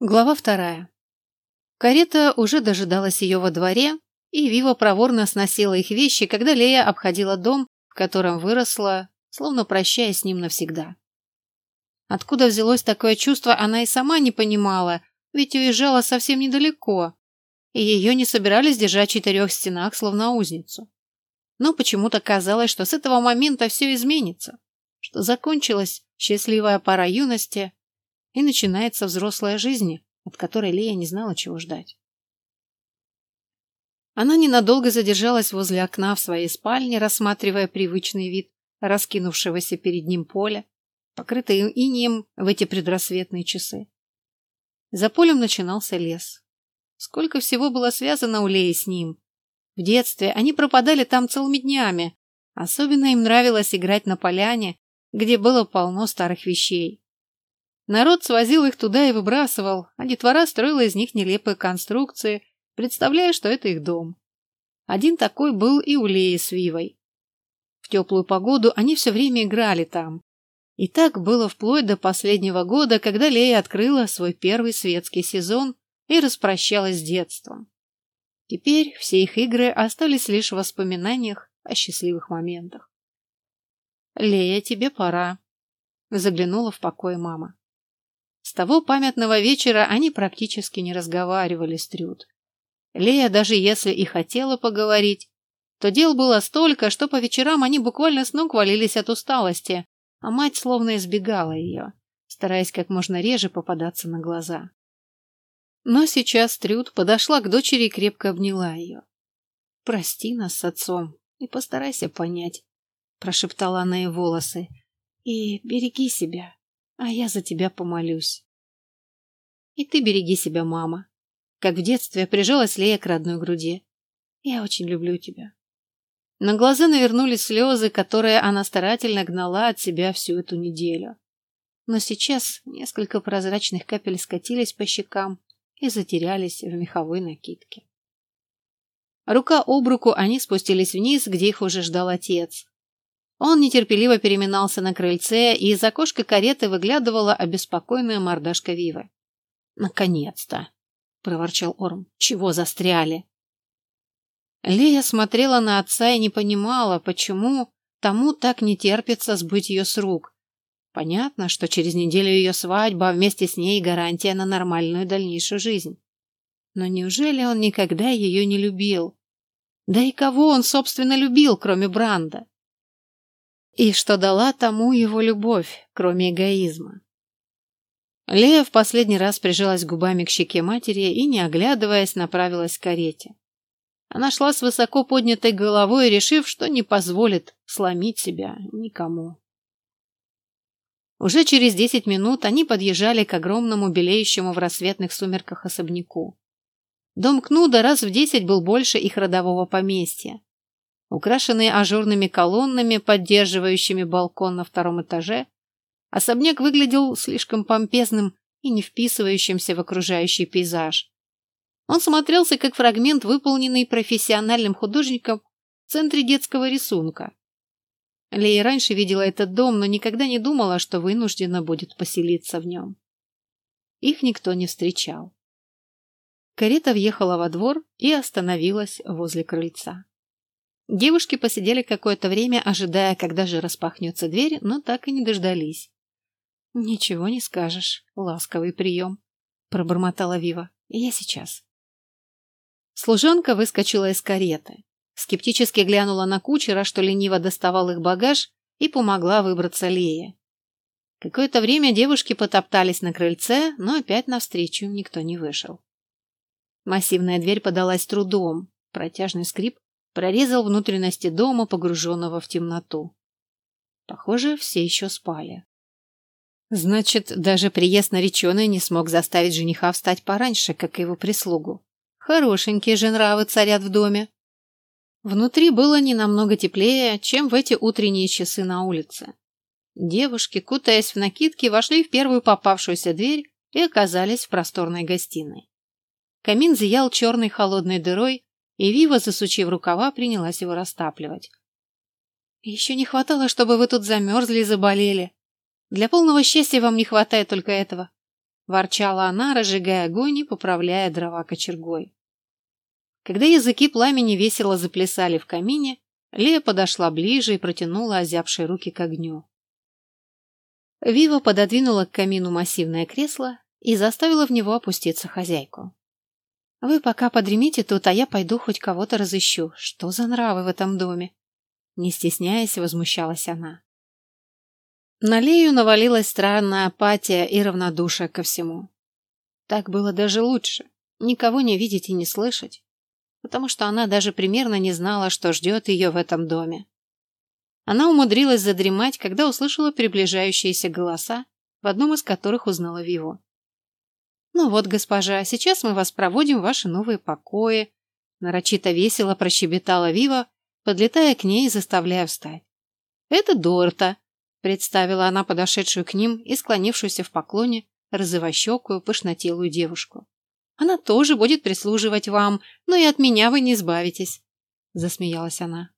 Глава вторая. Карета уже дожидалась ее во дворе, и Вива проворно сносила их вещи, когда Лея обходила дом, в котором выросла, словно прощаясь с ним навсегда. Откуда взялось такое чувство, она и сама не понимала, ведь уезжала совсем недалеко, и ее не собирались держать в четырех стенах, словно узницу. Но почему-то казалось, что с этого момента все изменится, что закончилась счастливая пора юности, и начинается взрослая жизнь, от которой Лея не знала, чего ждать. Она ненадолго задержалась возле окна в своей спальне, рассматривая привычный вид раскинувшегося перед ним поля, покрытое инеем в эти предрассветные часы. За полем начинался лес. Сколько всего было связано у Леи с ним. В детстве они пропадали там целыми днями. Особенно им нравилось играть на поляне, где было полно старых вещей. Народ свозил их туда и выбрасывал, а детвора строила из них нелепые конструкции, представляя, что это их дом. Один такой был и у Леи с Вивой. В теплую погоду они все время играли там. И так было вплоть до последнего года, когда Лея открыла свой первый светский сезон и распрощалась с детством. Теперь все их игры остались лишь в воспоминаниях о счастливых моментах. «Лея, тебе пора», — заглянула в покой мама. С того памятного вечера они практически не разговаривали с Трюд. Лея, даже если и хотела поговорить, то дел было столько, что по вечерам они буквально с ног валились от усталости, а мать словно избегала ее, стараясь как можно реже попадаться на глаза. Но сейчас Трюд подошла к дочери и крепко обняла ее. «Прости нас с отцом и постарайся понять», — прошептала она ей волосы. «И береги себя, а я за тебя помолюсь. И ты береги себя, мама. Как в детстве прижалась Лея к родной груди. Я очень люблю тебя. На глаза навернулись слезы, которые она старательно гнала от себя всю эту неделю. Но сейчас несколько прозрачных капель скатились по щекам и затерялись в меховой накидке. Рука об руку они спустились вниз, где их уже ждал отец. Он нетерпеливо переминался на крыльце, и из окошка кареты выглядывала обеспокоенная мордашка Вивы. «Наконец-то!» — проворчал Орм. «Чего застряли?» Лея смотрела на отца и не понимала, почему тому так не терпится сбыть ее с рук. Понятно, что через неделю ее свадьба, а вместе с ней гарантия на нормальную дальнейшую жизнь. Но неужели он никогда ее не любил? Да и кого он, собственно, любил, кроме Бранда? И что дала тому его любовь, кроме эгоизма? Лея в последний раз прижалась губами к щеке матери и, не оглядываясь, направилась к карете. Она шла с высоко поднятой головой, решив, что не позволит сломить себя никому. Уже через десять минут они подъезжали к огромному белеющему в рассветных сумерках особняку. Дом Кнуда раз в десять был больше их родового поместья. Украшенный ажурными колоннами, поддерживающими балкон на втором этаже, особняк выглядел слишком помпезным и не вписывающимся в окружающий пейзаж. Он смотрелся как фрагмент, выполненный профессиональным художником в центре детского рисунка. Лея раньше видела этот дом, но никогда не думала, что вынуждена будет поселиться в нем. Их никто не встречал. Карета въехала во двор и остановилась возле крыльца. Девушки посидели какое-то время, ожидая, когда же распахнется дверь, но так и не дождались. «Ничего не скажешь. Ласковый прием», — пробормотала Вива. «Я сейчас». Служанка выскочила из кареты. Скептически глянула на кучера, что лениво доставал их багаж, и помогла выбраться Лее. Какое-то время девушки потоптались на крыльце, но опять навстречу им никто не вышел. Массивная дверь подалась трудом. Протяжный скрип прорезал внутренности дома, погруженного в темноту. Похоже, все еще спали. Значит, даже приезд нареченной не смог заставить жениха встать пораньше, как и его прислугу. Хорошенькие же нравы царят в доме. Внутри было не намного теплее, чем в эти утренние часы на улице. Девушки, кутаясь в накидки, вошли в первую попавшуюся дверь и оказались в просторной гостиной. Камин зиял черной холодной дырой, и Вива, засучив рукава, принялась его растапливать. «Еще не хватало, чтобы вы тут замерзли и заболели. Для полного счастья вам не хватает только этого». ворчала она, разжигая огонь и поправляя дрова кочергой. Когда языки пламени весело заплясали в камине, Лея подошла ближе и протянула озябшие руки к огню. Вива пододвинула к камину массивное кресло и заставила в него опуститься хозяйку. «Вы пока подремите тут, а я пойду хоть кого-то разыщу. Что за нравы в этом доме?» Не стесняясь, возмущалась она. На Лею навалилась странная апатия и равнодушие ко всему. Так было даже лучше. Никого не видеть и не слышать потому что она даже примерно не знала, что ждет ее в этом доме. Она умудрилась задремать, когда услышала приближающиеся голоса, в одном из которых узнала Виву. «Ну вот, госпожа, сейчас мы вас проводим в ваши новые покои», нарочито весело прощебетала Вива, подлетая к ней и заставляя встать. «Это Дорта», — представила она подошедшую к ним и склонившуюся в поклоне розовощекую, пышнотелую девушку. Она тоже будет прислуживать вам, но и от меня вы не избавитесь», — засмеялась она.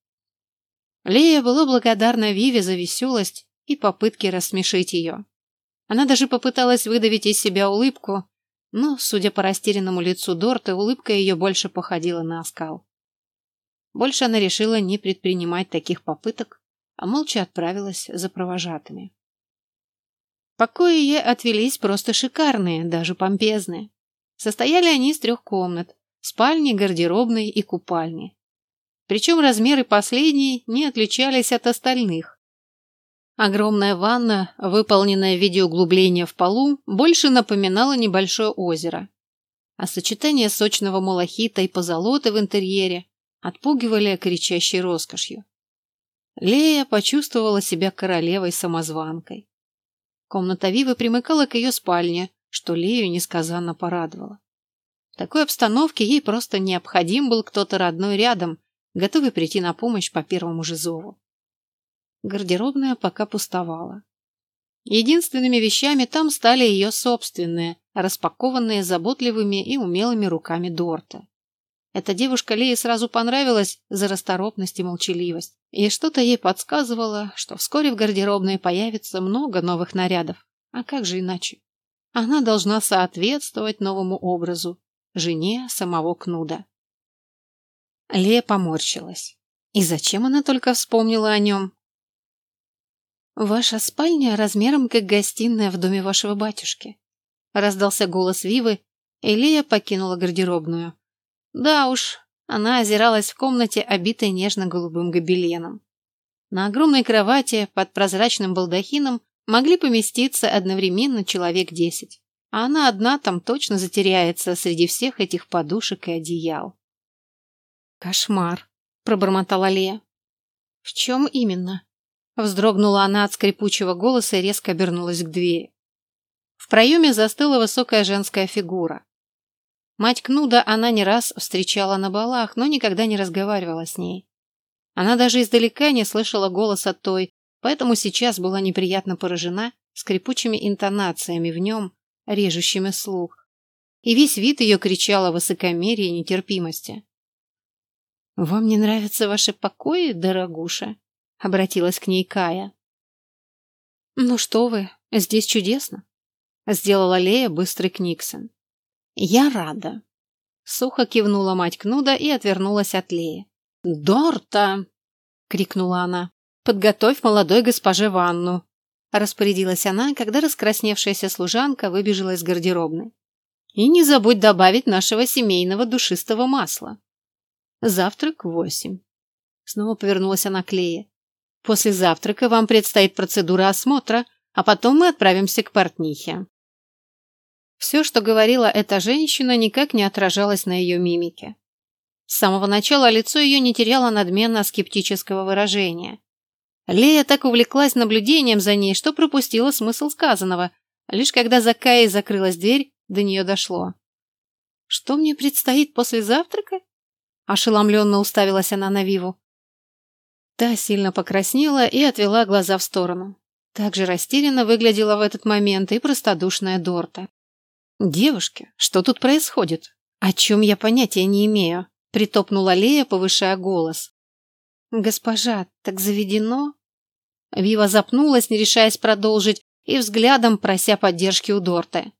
Лея была благодарна Виве за веселость и попытки рассмешить ее. Она даже попыталась выдавить из себя улыбку, но, судя по растерянному лицу Дорты, улыбка ее больше походила на оскал. Больше она решила не предпринимать таких попыток, а молча отправилась за провожатыми. Покои ей отвелись просто шикарные, даже помпезные. Состояли они из трех комнат – спальни, гардеробной и купальни. Причем размеры последней не отличались от остальных. Огромная ванна, выполненная в виде углубления в полу, больше напоминала небольшое озеро. А сочетание сочного малахита и позолоты в интерьере отпугивали кричащей роскошью. Лея почувствовала себя королевой-самозванкой. Комната Вивы примыкала к ее спальне, что Лею несказанно порадовало. В такой обстановке ей просто необходим был кто-то родной рядом, готовый прийти на помощь по первому же зову. Гардеробная пока пустовала. Единственными вещами там стали ее собственные, распакованные заботливыми и умелыми руками Дорта. Эта девушка Лее сразу понравилась за расторопность и молчаливость, и что-то ей подсказывало, что вскоре в гардеробной появится много новых нарядов. А как же иначе? Она должна соответствовать новому образу – жене самого Кнуда. Лея поморщилась. И зачем она только вспомнила о нем? «Ваша спальня размером как гостиная в доме вашего батюшки», – раздался голос Вивы, и Лея покинула гардеробную. Да уж, она озиралась в комнате, обитой нежно-голубым гобеленом. На огромной кровати под прозрачным балдахином могли поместиться одновременно человек десять. А она одна там точно затеряется среди всех этих подушек и одеял. «Кошмар!» – пробормотала Лея. «В чем именно?» Вздрогнула она от скрипучего голоса и резко обернулась к двери. В проеме застыла высокая женская фигура. Мать Кнуда она не раз встречала на балах, но никогда не разговаривала с ней. Она даже издалека не слышала голоса той, поэтому сейчас была неприятно поражена скрипучими интонациями в нем, режущими слух. И весь вид ее кричал о высокомерии и нетерпимости. «Вам не нравятся ваши покои, дорогуша?» — обратилась к ней Кая. «Ну что вы, здесь чудесно», — сделала Лея быстрый Книксон. «Я рада». Сухо кивнула мать Кнуда и отвернулась от Леи. «Дорта!» — крикнула она. «Подготовь молодой госпоже ванну», — распорядилась она, когда раскрасневшаяся служанка выбежала из гардеробной. «И не забудь добавить нашего семейного душистого масла. Завтрак в восемь». Снова повернулась она к Лее. «После завтрака вам предстоит процедура осмотра, а потом мы отправимся к портнихе». Все, что говорила эта женщина, никак не отражалось на ее мимике. С самого начала лицо ее не теряло надменно-скептического выражения. Лея так увлеклась наблюдением за ней, что пропустила смысл сказанного. Лишь когда за Каей закрылась дверь, до нее дошло. «Что мне предстоит после завтрака?» Ошеломленно уставилась она на Виву. Та сильно покраснела и отвела глаза в сторону. Так же растерянно выглядела в этот момент и простодушная Дорта. «Девушки, что тут происходит? О чем я понятия не имею?» Притопнула Лея, повышая голос. «Госпожа, так заведено?» Вива запнулась, не решаясь продолжить, и взглядом прося поддержки у Дорты.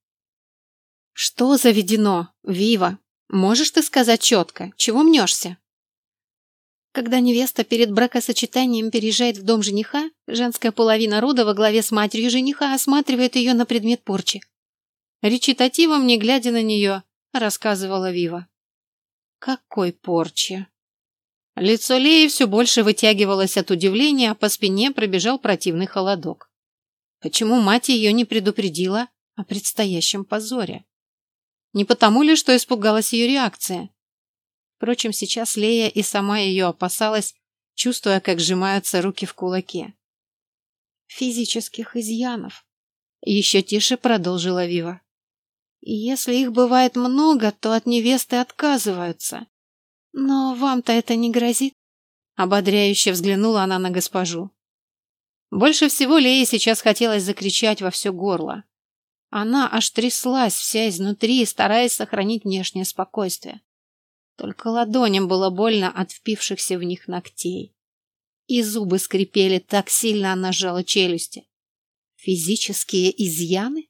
Что заведено, Вива? Можешь ты сказать четко, чего мнешься? Когда невеста перед бракосочетанием переезжает в дом жениха, женская половина рода во главе с матерью жениха осматривает ее на предмет порчи. Речитативом, не глядя на нее, рассказывала Вива. Какой порчи? Лицо Леи все больше вытягивалось от удивления, а по спине пробежал противный холодок. Почему мать ее не предупредила о предстоящем позоре? Не потому ли, что испугалась ее реакция? Впрочем, сейчас Лея и сама ее опасалась, чувствуя, как сжимаются руки в кулаке. Физических изъянов. Еще тише продолжила Вива. Если их бывает много, то от невесты отказываются. Но вам-то это не грозит? Ободряюще взглянула она на госпожу. Больше всего Лее сейчас хотелось закричать во все горло. Она аж тряслась вся изнутри, стараясь сохранить внешнее спокойствие. Только ладоням было больно от впившихся в них ногтей. И зубы скрипели, так сильно она сжала челюсти. Физические изъяны?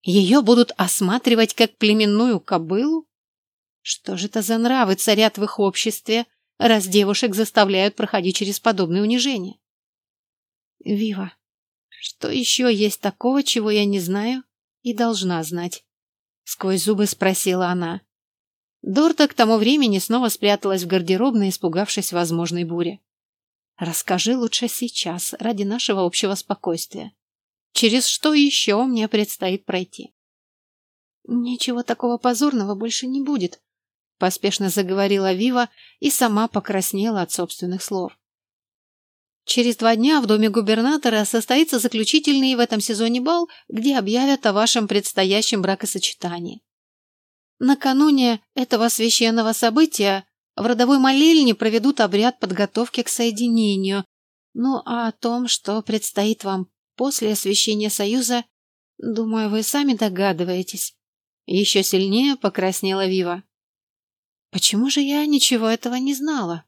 Ее будут осматривать как племенную кобылу? Что же это за нравы царят в их обществе, раз девушек заставляют проходить через подобные унижения? Вива, что еще есть такого, чего я не знаю и должна знать. Сквозь зубы спросила она. Дорта к тому времени снова спряталась в гардеробной, испугавшись возможной бури. Расскажи лучше сейчас, ради нашего общего спокойствия. Через что еще мне предстоит пройти? Ничего такого позорного больше не будет, поспешно заговорила Вива и сама покраснела от собственных слов. Через два дня в доме губернатора состоится заключительный в этом сезоне бал, где объявят о вашем предстоящем бракосочетании. Накануне этого священного события в родовой молельне проведут обряд подготовки к соединению. Ну а о том, что предстоит вам после освящения союза, думаю, вы сами догадываетесь. Еще сильнее покраснела Вива. Почему же я ничего этого не знала?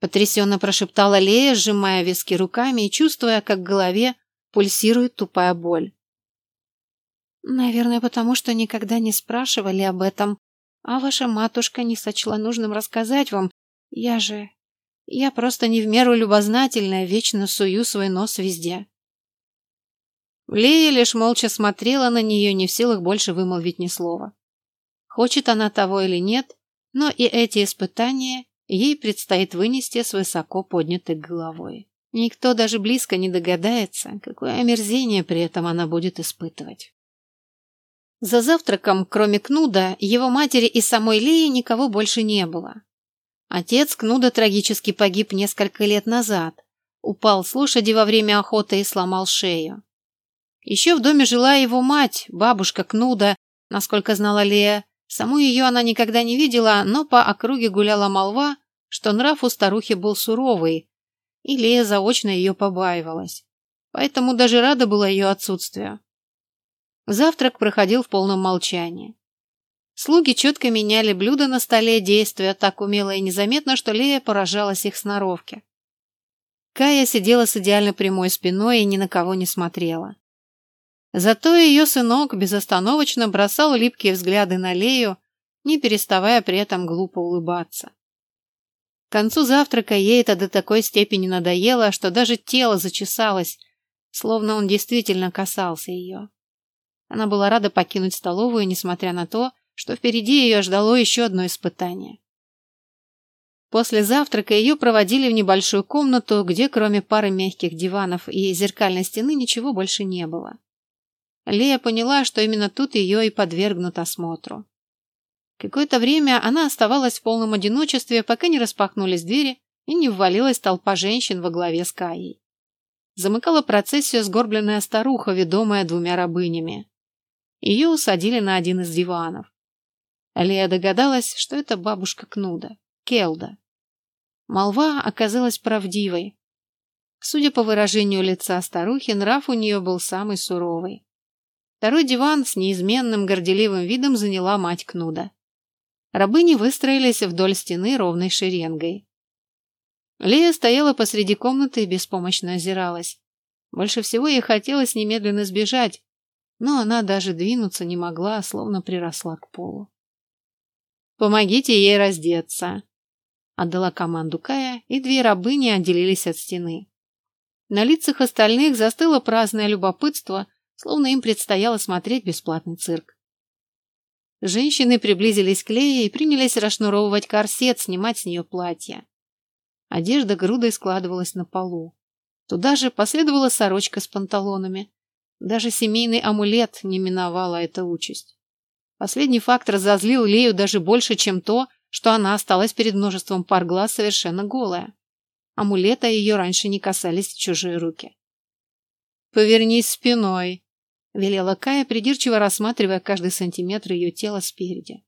Потрясенно прошептала Лея, сжимая виски руками и чувствуя, как в голове пульсирует тупая боль. Наверное, потому что никогда не спрашивали об этом, а ваша матушка не сочла нужным рассказать вам. Я же... Я просто не в меру любознательная, вечно сую свой нос везде. Лея лишь молча смотрела на нее, не в силах больше вымолвить ни слова. Хочет она того или нет, но и эти испытания ей предстоит вынести с высоко поднятой головой. Никто даже близко не догадается, какое омерзение при этом она будет испытывать. За завтраком, кроме Кнуда, его матери и самой Леи никого больше не было. Отец Кнуда трагически погиб несколько лет назад, упал с лошади во время охоты и сломал шею. Еще в доме жила его мать, бабушка Кнуда, насколько знала Лея, Саму ее она никогда не видела, но по округе гуляла молва, что нрав у старухи был суровый, и Лея заочно ее побаивалась. Поэтому даже рада была ее отсутствию. Завтрак проходил в полном молчании. Слуги четко меняли блюда на столе, действуя так умело и незаметно, что Лея поражалась их сноровке. Кая сидела с идеально прямой спиной и ни на кого не смотрела. Зато ее сынок безостановочно бросал липкие взгляды на Лею, не переставая при этом глупо улыбаться. К концу завтрака ей это до такой степени надоело, что даже тело зачесалось, словно он действительно касался ее. Она была рада покинуть столовую, несмотря на то, что впереди ее ждало еще одно испытание. После завтрака ее проводили в небольшую комнату, где кроме пары мягких диванов и зеркальной стены ничего больше не было. Лея поняла, что именно тут ее и подвергнут осмотру. Какое-то время она оставалась в полном одиночестве, пока не распахнулись двери и не ввалилась толпа женщин во главе с Каей. Замыкала процессию сгорбленная старуха, ведомая двумя рабынями. Ее усадили на один из диванов. Лея догадалась, что это бабушка Кнуда, Келда. Молва оказалась правдивой. Судя по выражению лица старухи, нрав у нее был самый суровый. Второй диван с неизменным горделивым видом заняла мать Кнуда. Рабыни выстроились вдоль стены ровной шеренгой. Лея стояла посреди комнаты и беспомощно озиралась. Больше всего ей хотелось немедленно сбежать, но она даже двинуться не могла, словно приросла к полу. «Помогите ей раздеться», — отдала команду Кая, и две рабыни отделились от стены. На лицах остальных застыло праздное любопытство, словно им предстояло смотреть бесплатный цирк. Женщины приблизились к Лее и принялись расшнуровывать корсет, снимать с нее платье. Одежда грудой складывалась на полу. Туда же последовала сорочка с панталонами. Даже семейный амулет не миновала эта участь. Последний факт разозлил Лею даже больше, чем то, что она осталась перед множеством пар глаз совершенно голая. Амулета ее раньше не касались чужие руки. «Повернись спиной», — велела Кая, придирчиво рассматривая каждый сантиметр ее тела спереди.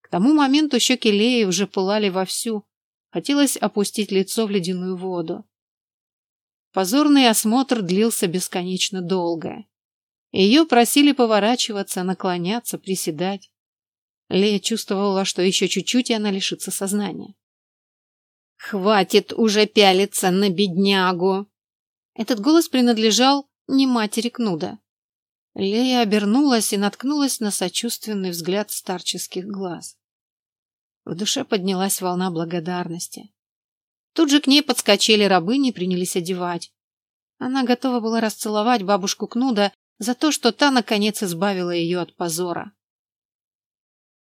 К тому моменту щеки Леи уже пылали вовсю. Хотелось опустить лицо в ледяную воду. Позорный осмотр длился бесконечно долго. Ее просили поворачиваться, наклоняться, приседать. Лея чувствовала, что еще чуть-чуть, и она лишится сознания. «Хватит уже пялиться на беднягу!» Этот голос принадлежал не матери Кнуда. Лея обернулась и наткнулась на сочувственный взгляд старческих глаз. В душе поднялась волна благодарности. Тут же к ней подскочили рабыни и принялись одевать. Она готова была расцеловать бабушку Кнуда за то, что та, наконец, избавила ее от позора.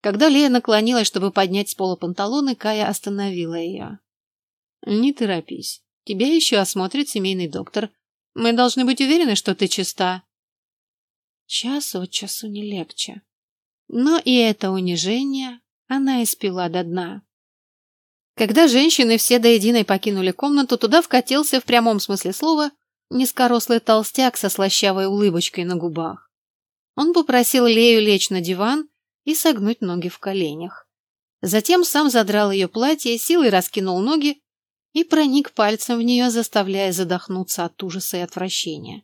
Когда Лея наклонилась, чтобы поднять с пола панталоны, Кая остановила ее. «Не торопись. Тебя еще осмотрит семейный доктор. Мы должны быть уверены, что ты чиста». Час от часу не легче. Но и это унижение она испила до дна. Когда женщины все до единой покинули комнату, туда вкатился в прямом смысле слова низкорослый толстяк со слащавой улыбочкой на губах. Он попросил Лею лечь на диван и согнуть ноги в коленях. Затем сам задрал ее платье, силой раскинул ноги и проник пальцем в нее, заставляя задохнуться от ужаса и отвращения.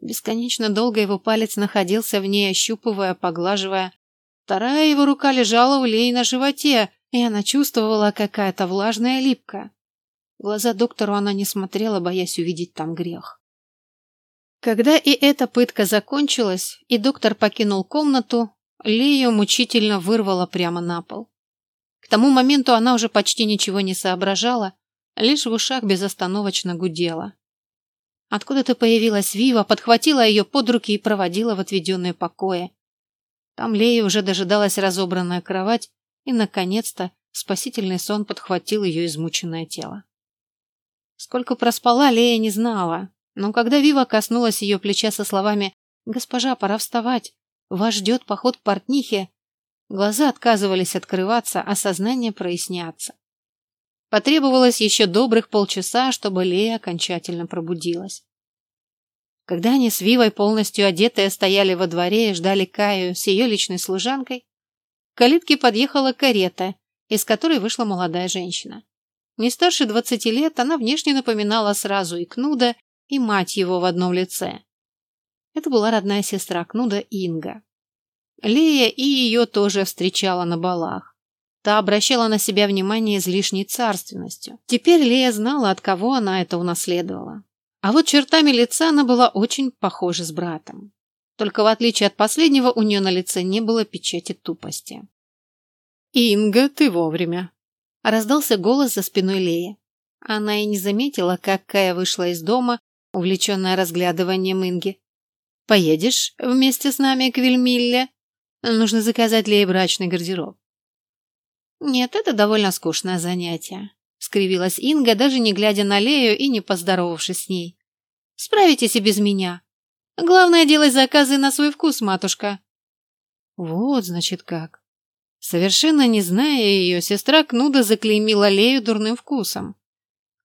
Бесконечно долго его палец находился в ней, ощупывая, поглаживая. Вторая его рука лежала у Леи на животе, и она чувствовала какая-то влажная липка. В глаза доктору она не смотрела, боясь увидеть там грех. Когда и эта пытка закончилась, и доктор покинул комнату, Лею мучительно вырвало прямо на пол. К тому моменту она уже почти ничего не соображала, лишь в ушах безостановочно гудела. Откуда-то появилась Вива, подхватила ее под руки и проводила в отведенные покои. Там Лея уже дожидалась разобранная кровать, и, наконец-то, спасительный сон подхватил ее измученное тело. Сколько проспала, Лея не знала, но когда Вива коснулась ее плеча со словами «Госпожа, пора вставать, вас ждет поход к портнихе», глаза отказывались открываться, а сознание проясняться. Потребовалось еще добрых полчаса, чтобы Лея окончательно пробудилась. Когда они с Вивой, полностью одетые, стояли во дворе и ждали Каю с ее личной служанкой, калитке подъехала карета, из которой вышла молодая женщина. Не старше двадцати лет, она внешне напоминала сразу и Кнуда, и мать его в одном лице. Это была родная сестра Кнуда Инга. Лея и ее тоже встречала на балах. Та обращала на себя внимание излишней царственностью. Теперь Лея знала, от кого она это унаследовала. А вот чертами лица она была очень похожа с братом. Только в отличие от последнего, у нее на лице не было печати тупости. «Инга, ты вовремя!» Раздался голос за спиной Леи. Она и не заметила, как Кая вышла из дома, увлеченная разглядыванием Инги. «Поедешь вместе с нами к Вильмилле? Нужно заказать Лее брачный гардероб». «Нет, это довольно скучное занятие», — скривилась Инга, даже не глядя на Лею и не поздоровавшись с ней. «Справитесь и без меня. Главное, делать заказы на свой вкус, матушка». «Вот, значит, как. Совершенно не зная ее, сестра Кнуда заклеймила Лею дурным вкусом.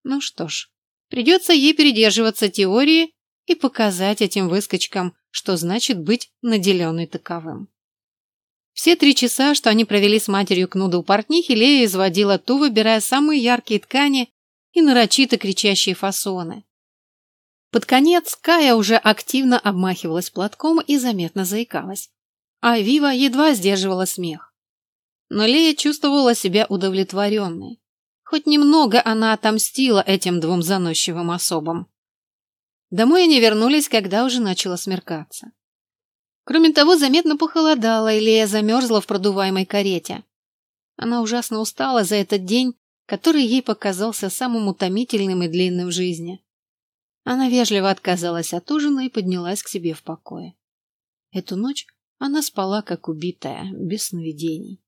Ну что ж, придется ей передерживаться теории и показать этим выскочкам, что значит быть наделенной таковым. Все три часа, что они провели с матерью Кнуда у портнихи, Лея изводила ту, выбирая самые яркие ткани и нарочито кричащие фасоны. Под конец Кая уже активно обмахивалась платком и заметно заикалась. А Вива едва сдерживала смех но Лея чувствовала себя удовлетворенной. Хоть немного она отомстила этим двум заносчивым особам. Домой они вернулись, когда уже начало смеркаться. Кроме того, заметно похолодало, и Лея замерзла в продуваемой карете. Она ужасно устала за этот день, который ей показался самым утомительным и длинным в жизни. Она вежливо отказалась от ужина и поднялась к себе в покое. Эту ночь она спала как убитая, без сновидений.